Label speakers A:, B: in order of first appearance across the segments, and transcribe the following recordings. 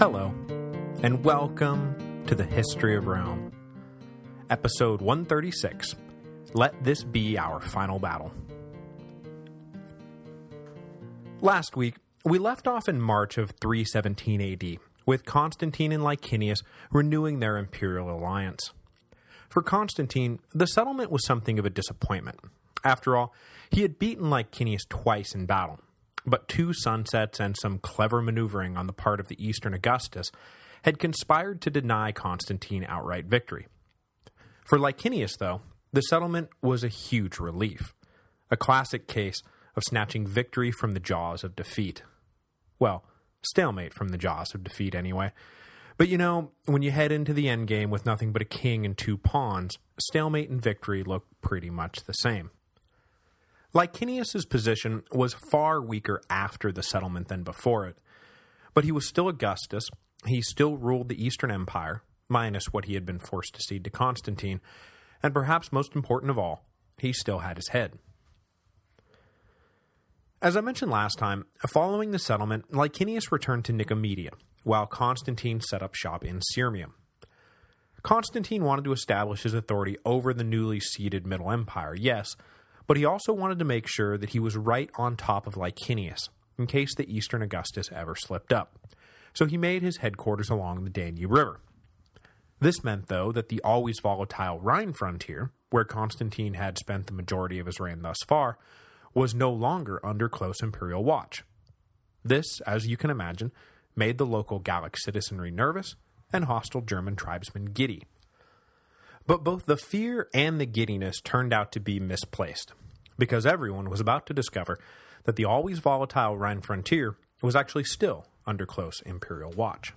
A: Hello, and welcome to the History of Rome. Episode 136, Let This Be Our Final Battle. Last week, we left off in March of 317 AD, with Constantine and Licinius renewing their imperial alliance. For Constantine, the settlement was something of a disappointment. After all, he had beaten Licinius twice in battle, but two sunsets and some clever maneuvering on the part of the Eastern Augustus had conspired to deny Constantine outright victory. For Licinius, though, the settlement was a huge relief, a classic case of snatching victory from the jaws of defeat. Well, stalemate from the jaws of defeat anyway. But you know, when you head into the endgame with nothing but a king and two pawns, stalemate and victory look pretty much the same. Licinius's position was far weaker after the settlement than before it, but he was still Augustus, he still ruled the Eastern Empire, minus what he had been forced to cede to Constantine, and perhaps most important of all, he still had his head. As I mentioned last time, following the settlement, Licinius returned to Nicomedia, while Constantine set up shop in Sirmium. Constantine wanted to establish his authority over the newly ceded Middle Empire, yes, but he also wanted to make sure that he was right on top of Licinius, in case the Eastern Augustus ever slipped up. So he made his headquarters along the Danube River. This meant, though, that the always volatile Rhine frontier, where Constantine had spent the majority of his reign thus far, was no longer under close imperial watch. This, as you can imagine, made the local Gallic citizenry nervous and hostile German tribesmen giddy. But both the fear and the giddiness turned out to be misplaced, because everyone was about to discover that the always volatile Rhine frontier was actually still under close imperial watch.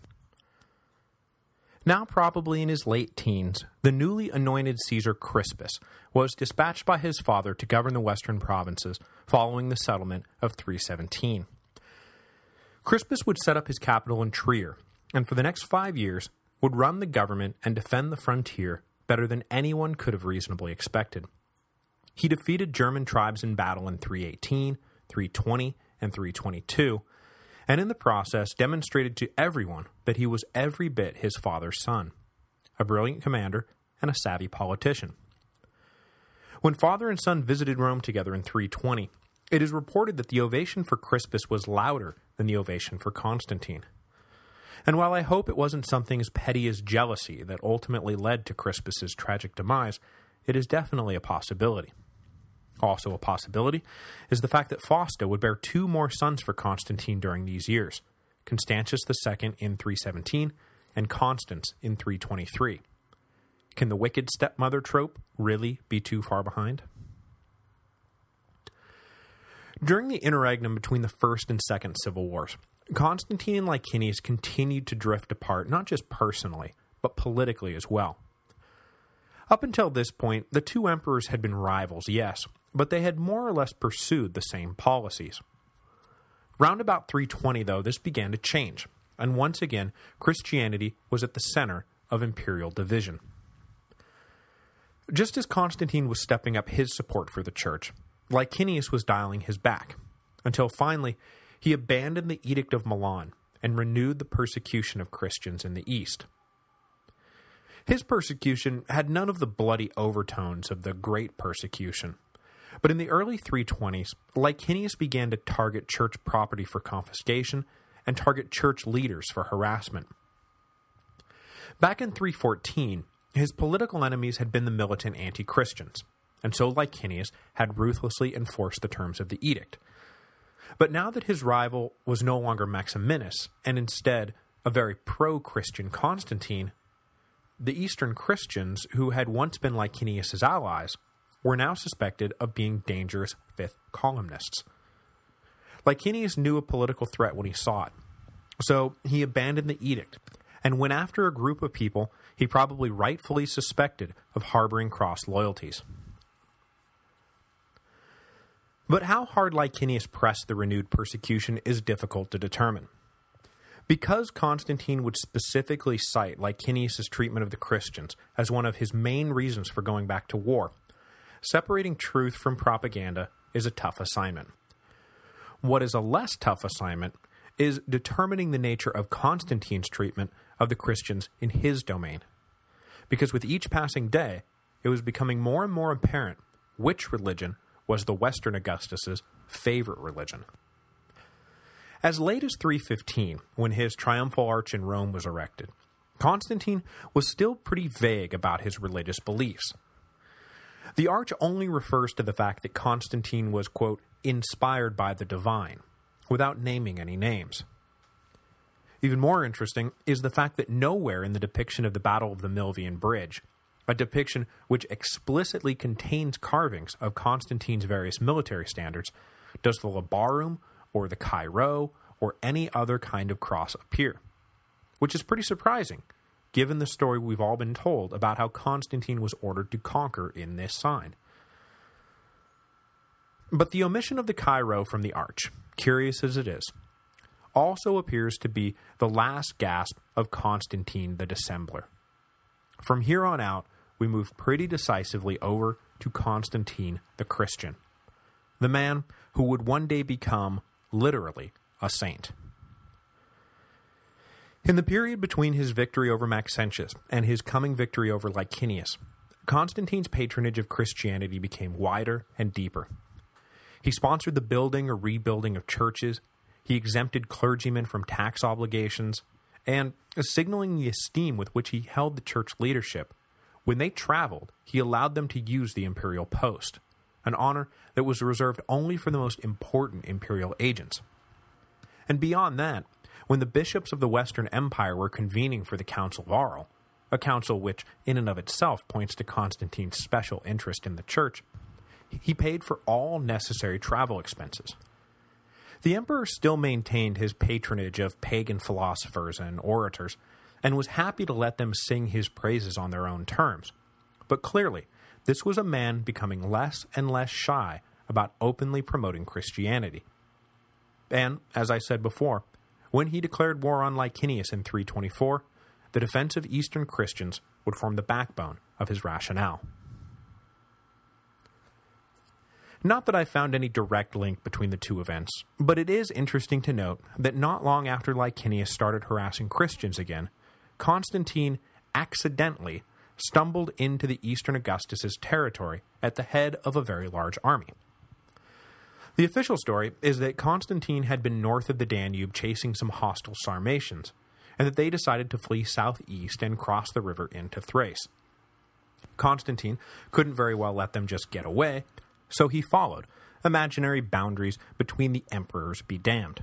A: Now probably in his late teens, the newly anointed Caesar Crispus was dispatched by his father to govern the western provinces following the settlement of 317. Crispus would set up his capital in Trier, and for the next five years would run the government and defend the frontier better than anyone could have reasonably expected. He defeated German tribes in battle in 318, 320, and 322, and in the process demonstrated to everyone that he was every bit his father's son, a brilliant commander and a savvy politician. When father and son visited Rome together in 320, it is reported that the ovation for Crispus was louder than the ovation for Constantine. And while I hope it wasn't something as petty as jealousy that ultimately led to Crispus's tragic demise, it is definitely a possibility. Also a possibility is the fact that Fausta would bear two more sons for Constantine during these years, Constantius II in 317 and Constans in 323. Can the wicked stepmother trope really be too far behind? During the interregnum between the First and Second Civil Wars, Constantine and Licinius continued to drift apart not just personally, but politically as well. Up until this point, the two emperors had been rivals, yes, but they had more or less pursued the same policies. Round about 320, though, this began to change, and once again, Christianity was at the center of imperial division. Just as Constantine was stepping up his support for the church, Licinius was dialing his back, until finally he abandoned the Edict of Milan and renewed the persecution of Christians in the East. His persecution had none of the bloody overtones of the Great Persecution, but in the early 320s, Licinius began to target church property for confiscation and target church leaders for harassment. Back in 314, his political enemies had been the militant anti-Christians, and so Licinius had ruthlessly enforced the terms of the edict, but now that his rival was no longer Maximinus, and instead a very pro-Christian Constantine, the Eastern Christians, who had once been Licinius's allies, were now suspected of being dangerous fifth columnists. Licinius knew a political threat when he saw it, so he abandoned the edict, and went after a group of people he probably rightfully suspected of harboring cross loyalties. But how hard Licinius pressed the renewed persecution is difficult to determine. Because Constantine would specifically cite Licinius's treatment of the Christians as one of his main reasons for going back to war, separating truth from propaganda is a tough assignment. What is a less tough assignment is determining the nature of Constantine's treatment of the Christians in his domain. Because with each passing day, it was becoming more and more apparent which religion was the Western Augustus's favorite religion. As late as 315, when his triumphal arch in Rome was erected, Constantine was still pretty vague about his religious beliefs. The arch only refers to the fact that Constantine was, quote, inspired by the divine, without naming any names. Even more interesting is the fact that nowhere in the depiction of the Battle of the Milvian Bridge, a depiction which explicitly contains carvings of Constantine's various military standards, does the labarum or the chi rho or any other kind of cross appear. Which is pretty surprising, given the story we've all been told about how Constantine was ordered to conquer in this sign. But the omission of the chi rho from the arch, curious as it is, also appears to be the last gasp of Constantine the Dissembler. From here on out, we move pretty decisively over to Constantine the Christian, the man who would one day become, literally, a saint. In the period between his victory over Maxentius and his coming victory over Licinius, Constantine's patronage of Christianity became wider and deeper. He sponsored the building or rebuilding of churches, he exempted clergymen from tax obligations, and, uh, signaling the esteem with which he held the church leadership, when they traveled, he allowed them to use the imperial post, an honor that was reserved only for the most important imperial agents. And beyond that, when the bishops of the Western Empire were convening for the Council of Arles, a council which in and of itself points to Constantine's special interest in the church, he paid for all necessary travel expenses. The emperor still maintained his patronage of pagan philosophers and orators, and was happy to let them sing his praises on their own terms. But clearly, this was a man becoming less and less shy about openly promoting Christianity. And, as I said before, when he declared war on Licinius in 324, the defense of Eastern Christians would form the backbone of his rationale. Not that I found any direct link between the two events, but it is interesting to note that not long after Licinius started harassing Christians again, Constantine accidentally stumbled into the Eastern Augustus's territory at the head of a very large army. The official story is that Constantine had been north of the Danube chasing some hostile Sarmatians, and that they decided to flee southeast and cross the river into Thrace. Constantine couldn't very well let them just get away, so he followed, imaginary boundaries between the emperors be damned.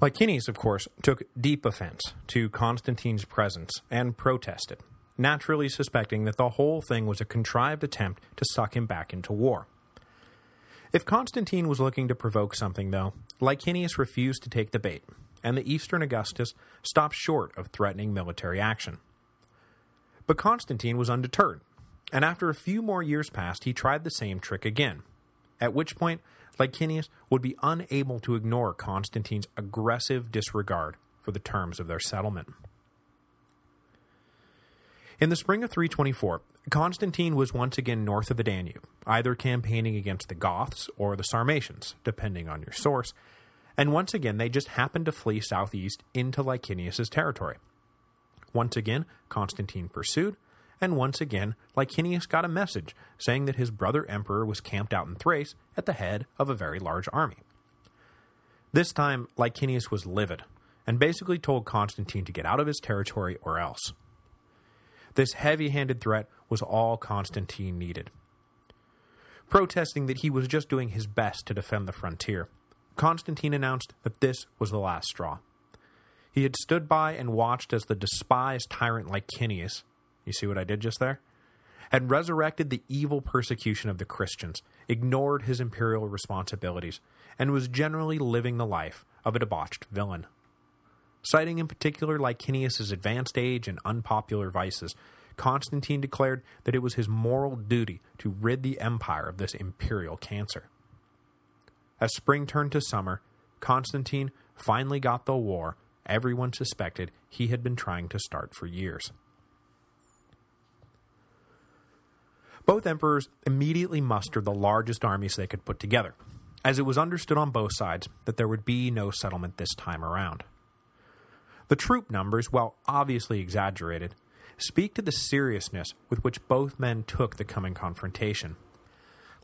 A: Licinius, of course, took deep offense to Constantine's presence and protested, naturally suspecting that the whole thing was a contrived attempt to suck him back into war. If Constantine was looking to provoke something, though, Licinius refused to take the bait, and the Eastern Augustus stopped short of threatening military action. But Constantine was undeterred, and after a few more years passed, he tried the same trick again, at which point Licinius would be unable to ignore Constantine's aggressive disregard for the terms of their settlement. In the spring of 324, Constantine was once again north of the Danube, either campaigning against the Goths or the Sarmatians, depending on your source, and once again they just happened to flee southeast into Licinius's territory. Once again, Constantine pursued, and once again Licinius got a message saying that his brother emperor was camped out in Thrace at the head of a very large army. This time, Licinius was livid, and basically told Constantine to get out of his territory or else. This heavy-handed threat was all Constantine needed. Protesting that he was just doing his best to defend the frontier, Constantine announced that this was the last straw. He had stood by and watched as the despised tyrant Licinius, you see what I did just there? Had resurrected the evil persecution of the Christians, ignored his imperial responsibilities, and was generally living the life of a debauched villain. Citing in particular Licinius's advanced age and unpopular vices, Constantine declared that it was his moral duty to rid the empire of this imperial cancer. As spring turned to summer, Constantine finally got the war everyone suspected he had been trying to start for years. Both emperors immediately mustered the largest armies they could put together, as it was understood on both sides that there would be no settlement this time around. The troop numbers, while obviously exaggerated, speak to the seriousness with which both men took the coming confrontation.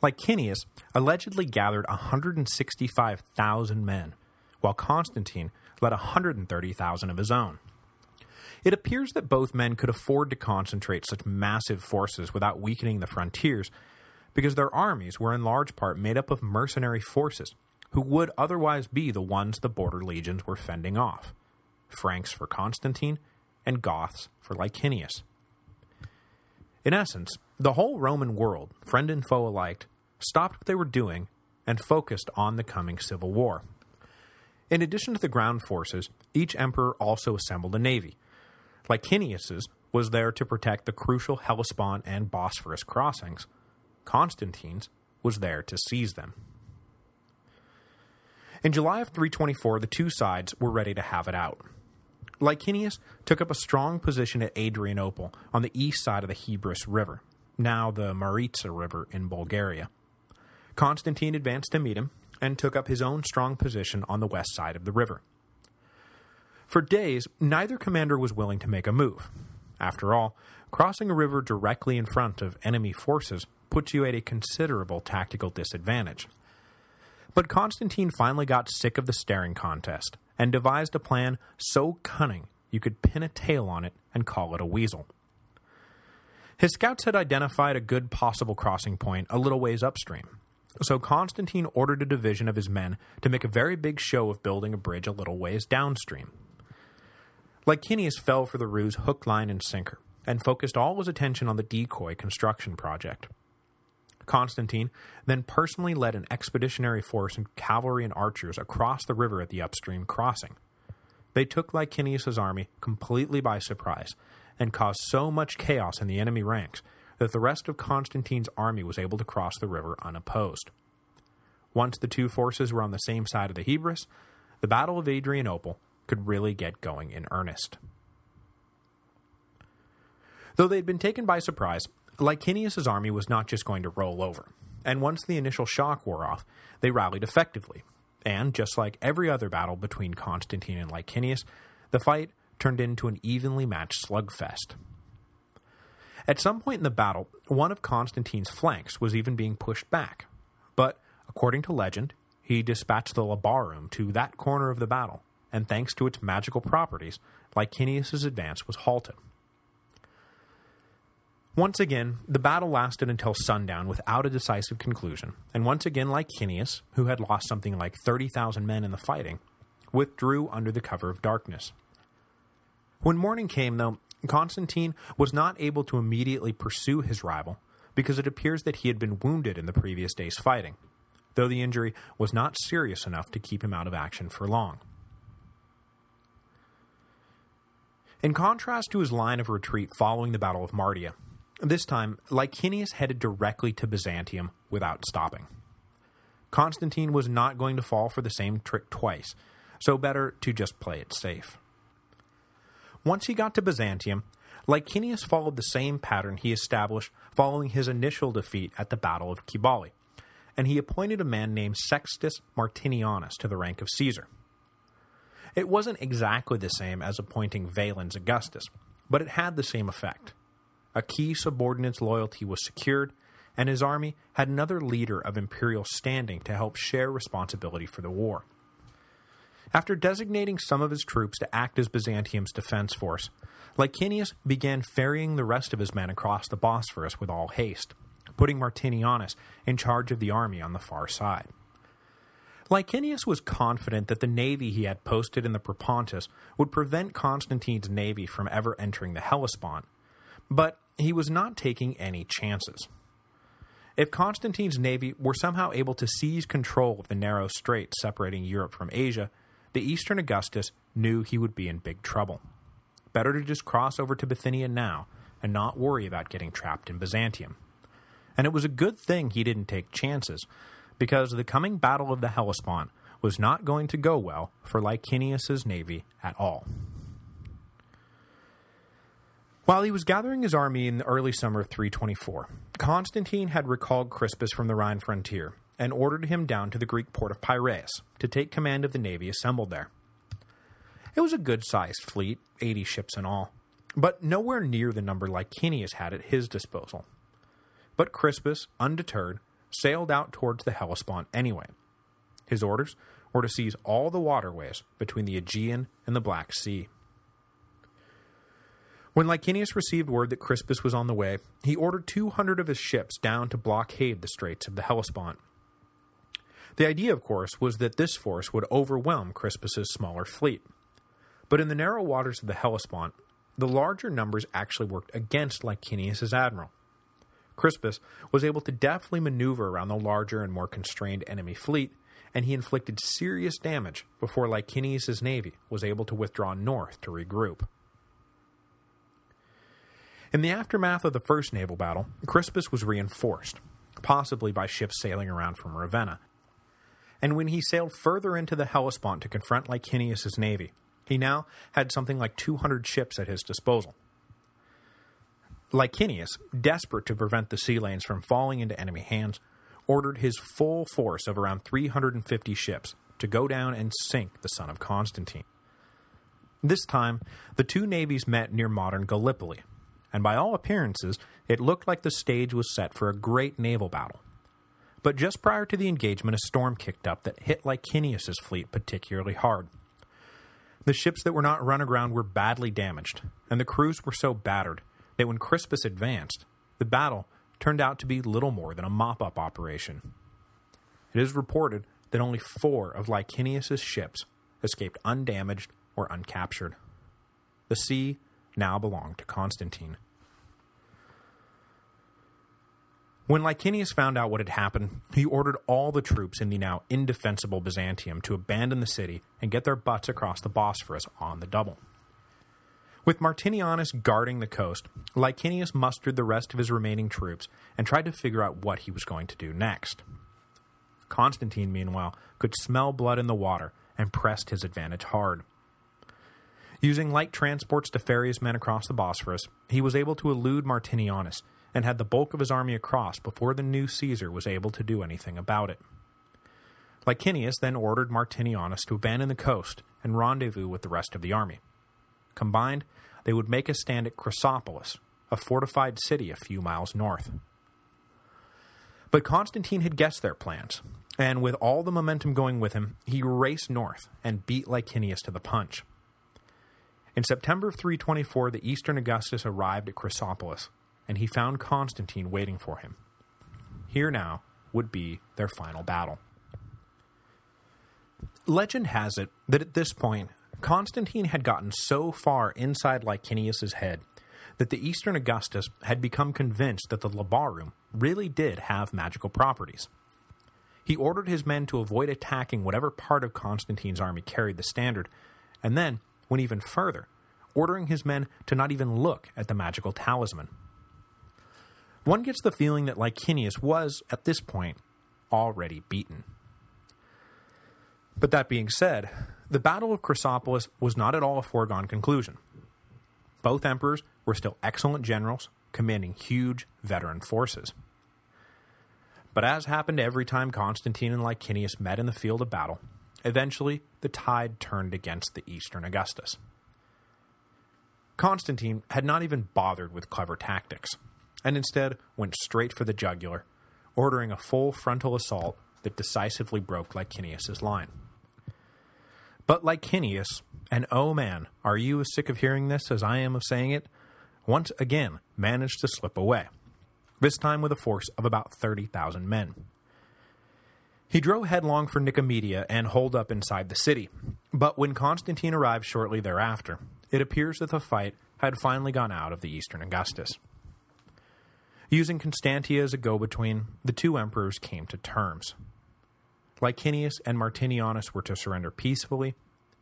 A: Licinius allegedly gathered 165,000 men, while Constantine led 130,000 of his own. It appears that both men could afford to concentrate such massive forces without weakening the frontiers, because their armies were in large part made up of mercenary forces, who would otherwise be the ones the border legions were fending off. Franks for Constantine, and Goths for Licinius. In essence, the whole Roman world, friend and foe alike, stopped what they were doing and focused on the coming civil war. In addition to the ground forces, each emperor also assembled a navy. Licinius's was there to protect the crucial Hellespont and Bosphorus crossings. Constantine's was there to seize them. In July of 324, the two sides were ready to have it out. Licinius took up a strong position at Adrianople on the east side of the Hebrus River, now the Maritsa River in Bulgaria. Constantine advanced to meet him and took up his own strong position on the west side of the river. For days, neither commander was willing to make a move. After all, crossing a river directly in front of enemy forces puts you at a considerable tactical disadvantage. But Constantine finally got sick of the staring contest and devised a plan so cunning you could pin a tail on it and call it a weasel. His scouts had identified a good possible crossing point a little ways upstream, so Constantine ordered a division of his men to make a very big show of building a bridge a little ways downstream. Licinius fell for the ruse hook, line, and sinker, and focused all his attention on the decoy construction project. Constantine then personally led an expeditionary force of cavalry and archers across the river at the upstream crossing. They took Licinius's army completely by surprise and caused so much chaos in the enemy ranks that the rest of Constantine's army was able to cross the river unopposed. Once the two forces were on the same side of the Hebrus, the Battle of Adrianople could really get going in earnest. Though they had been taken by surprise, Licinius's army was not just going to roll over, and once the initial shock wore off, they rallied effectively, and just like every other battle between Constantine and Licinius, the fight turned into an evenly matched slugfest. At some point in the battle, one of Constantine's flanks was even being pushed back, but, according to legend, he dispatched the Labarum to that corner of the battle, and thanks to its magical properties, Licinius's advance was halted. Once again, the battle lasted until sundown without a decisive conclusion, and once again Licinius, who had lost something like 30,000 men in the fighting, withdrew under the cover of darkness. When morning came, though, Constantine was not able to immediately pursue his rival because it appears that he had been wounded in the previous day's fighting, though the injury was not serious enough to keep him out of action for long. In contrast to his line of retreat following the Battle of Mardia, this time, Licinius headed directly to Byzantium without stopping. Constantine was not going to fall for the same trick twice, so better to just play it safe. Once he got to Byzantium, Licinius followed the same pattern he established following his initial defeat at the Battle of Cibalae, and he appointed a man named Sextus Martinianus to the rank of Caesar. It wasn't exactly the same as appointing Valens Augustus, but it had the same effect a key subordinate's loyalty was secured, and his army had another leader of imperial standing to help share responsibility for the war. After designating some of his troops to act as Byzantium's defense force, Licinius began ferrying the rest of his men across the Bosphorus with all haste, putting Martinianus in charge of the army on the far side. Licinius was confident that the navy he had posted in the Propontis would prevent Constantine's navy from ever entering the Hellespont, but he was not taking any chances. If Constantine's navy were somehow able to seize control of the narrow strait separating Europe from Asia, the Eastern Augustus knew he would be in big trouble. Better to just cross over to Bithynia now and not worry about getting trapped in Byzantium. And it was a good thing he didn't take chances, because the coming Battle of the Hellespont was not going to go well for Licinius's navy at all. While he was gathering his army in the early summer of 324, Constantine had recalled Crispus from the Rhine frontier and ordered him down to the Greek port of Piraeus to take command of the navy assembled there. It was a good-sized fleet, 80 ships in all, but nowhere near the number Licinius had at his disposal. But Crispus, undeterred, sailed out towards the Hellespont anyway. His orders were to seize all the waterways between the Aegean and the Black Sea. When Licinius received word that Crispus was on the way, he ordered 200 of his ships down to blockade the straits of the Hellespont. The idea, of course, was that this force would overwhelm Crispus's smaller fleet. But in the narrow waters of the Hellespont, the larger numbers actually worked against Licinius's admiral. Crispus was able to deftly maneuver around the larger and more constrained enemy fleet, and he inflicted serious damage before Licinius's navy was able to withdraw north to regroup. In the aftermath of the first naval battle, Crispus was reinforced, possibly by ships sailing around from Ravenna, and when he sailed further into the Hellespont to confront Licinius's navy, he now had something like 200 ships at his disposal. Licinius, desperate to prevent the sea lanes from falling into enemy hands, ordered his full force of around 350 ships to go down and sink the son of Constantine. This time, the two navies met near modern Gallipoli, and by all appearances, it looked like the stage was set for a great naval battle. But just prior to the engagement, a storm kicked up that hit Licinius's fleet particularly hard. The ships that were not run aground were badly damaged, and the crews were so battered that when Crispus advanced, the battle turned out to be little more than a mop-up operation. It is reported that only four of Licinius's ships escaped undamaged or uncaptured. The sea now belonged to Constantine. When Licinius found out what had happened, he ordered all the troops in the now indefensible Byzantium to abandon the city and get their butts across the Bosphorus on the double. With Martinianus guarding the coast, Licinius mustered the rest of his remaining troops and tried to figure out what he was going to do next. Constantine, meanwhile, could smell blood in the water and pressed his advantage hard. Using light transports to ferry his men across the Bosphorus, he was able to elude Martinianus and had the bulk of his army across before the new Caesar was able to do anything about it. Licinius then ordered Martinianus to abandon the coast and rendezvous with the rest of the army. Combined, they would make a stand at Chrysopolis, a fortified city a few miles north. But Constantine had guessed their plans, and with all the momentum going with him, he raced north and beat Licinius to the punch. In September of 324, the eastern Augustus arrived at Chrysopolis, and he found Constantine waiting for him. Here now would be their final battle. Legend has it that at this point, Constantine had gotten so far inside Licinius's head that the Eastern Augustus had become convinced that the Labarum really did have magical properties. He ordered his men to avoid attacking whatever part of Constantine's army carried the standard, and then went even further, ordering his men to not even look at the magical talisman. One gets the feeling that Licinius was, at this point, already beaten. But that being said, the Battle of Chrysopolis was not at all a foregone conclusion. Both emperors were still excellent generals, commanding huge veteran forces. But as happened every time Constantine and Licinius met in the field of battle, eventually the tide turned against the Eastern Augustus. Constantine had not even bothered with clever tactics and instead went straight for the jugular, ordering a full frontal assault that decisively broke Licinius's line. But Licinius, and oh man, are you as sick of hearing this as I am of saying it, once again managed to slip away, this time with a force of about 30,000 men. He drove headlong for Nicomedia and holed up inside the city, but when Constantine arrived shortly thereafter, it appears that the fight had finally gone out of the Eastern Augustus. Using Constantia as a go-between, the two emperors came to terms. Licinius and Martinianus were to surrender peacefully,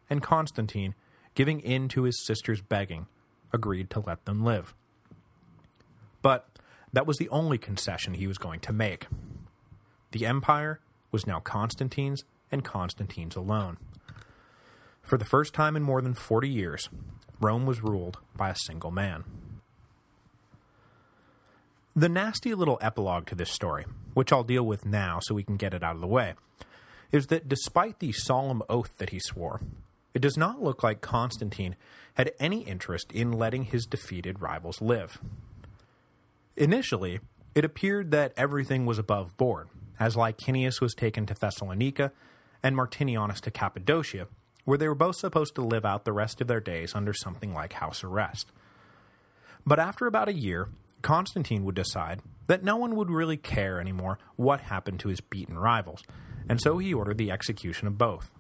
A: and Constantine, giving in to his sister's begging, agreed to let them live. But that was the only concession he was going to make. The empire was now Constantine's and Constantine's alone. For the first time in more than 40 years, Rome was ruled by a single man. The nasty little epilogue to this story, which I'll deal with now so we can get it out of the way, is that despite the solemn oath that he swore, it does not look like Constantine had any interest in letting his defeated rivals live. Initially, it appeared that everything was above board, as Licinius was taken to Thessalonica and Martinianus to Cappadocia, where they were both supposed to live out the rest of their days under something like house arrest. But after about a year, Constantine would decide that no one would really care anymore what happened to his beaten rivals, and so he ordered the execution of both.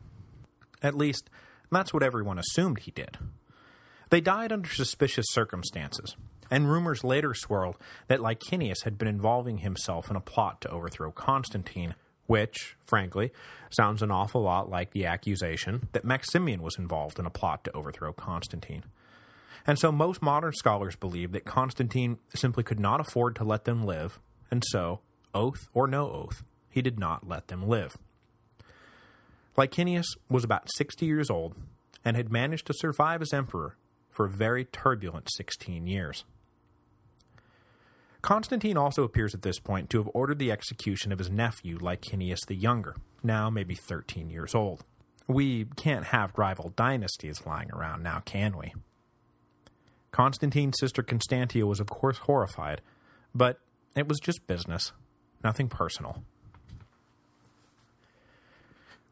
A: At least, that's what everyone assumed he did. They died under suspicious circumstances, and rumors later swirled that Licinius had been involving himself in a plot to overthrow Constantine, which, frankly, sounds an awful lot like the accusation that Maximian was involved in a plot to overthrow Constantine. And so most modern scholars believe that Constantine simply could not afford to let them live, and so, oath or no oath, he did not let them live. Licinius was about 60 years old and had managed to survive as emperor for a very turbulent 16 years. Constantine also appears at this point to have ordered the execution of his nephew Licinius the Younger, now maybe 13 years old. We can't have rival dynasties lying around now, can we? Constantine's sister Constantia was of course horrified, but it was just business, nothing personal.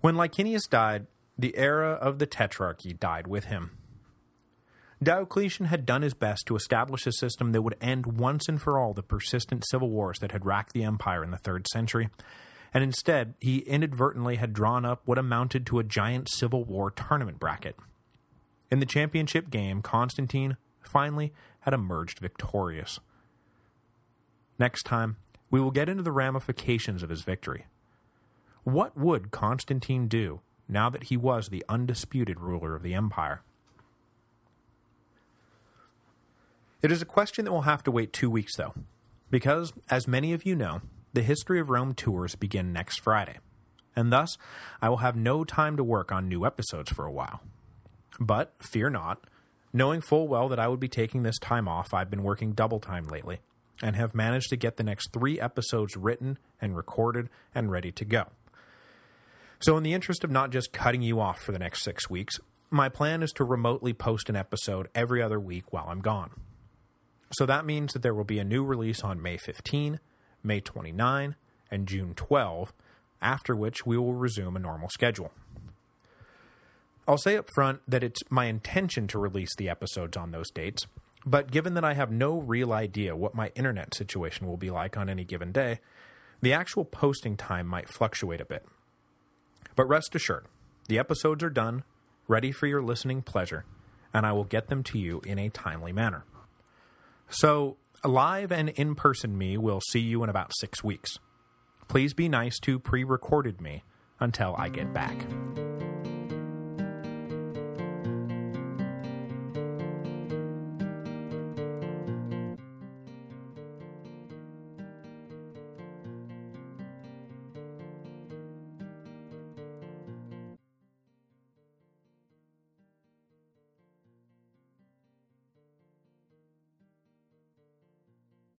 A: When Licinius died, the era of the Tetrarchy died with him. Diocletian had done his best to establish a system that would end once and for all the persistent civil wars that had racked the empire in the 3rd century, and instead he inadvertently had drawn up what amounted to a giant civil war tournament bracket. In the championship game, Constantine finally had emerged victorious. Next time, we will get into the ramifications of his victory. What would Constantine do now that he was the undisputed ruler of the empire? It is a question that will have to wait two weeks, though, because, as many of you know, the History of Rome tours begin next Friday, and thus I will have no time to work on new episodes for a while. But, fear not, knowing full well that I would be taking this time off, I've been working double time lately, and have managed to get the next three episodes written and recorded and ready to go. So in the interest of not just cutting you off for the next six weeks, my plan is to remotely post an episode every other week while I'm gone. So that means that there will be a new release on May 15, May 29, and June 12, after which we will resume a normal schedule. I'll say up front that it's my intention to release the episodes on those dates, but given that I have no real idea what my internet situation will be like on any given day, the actual posting time might fluctuate a bit. But rest assured, the episodes are done, ready for your listening pleasure, and I will get them to you in a timely manner. So, live and in-person me will see you in about six weeks. Please be nice to pre-recorded me until I get back.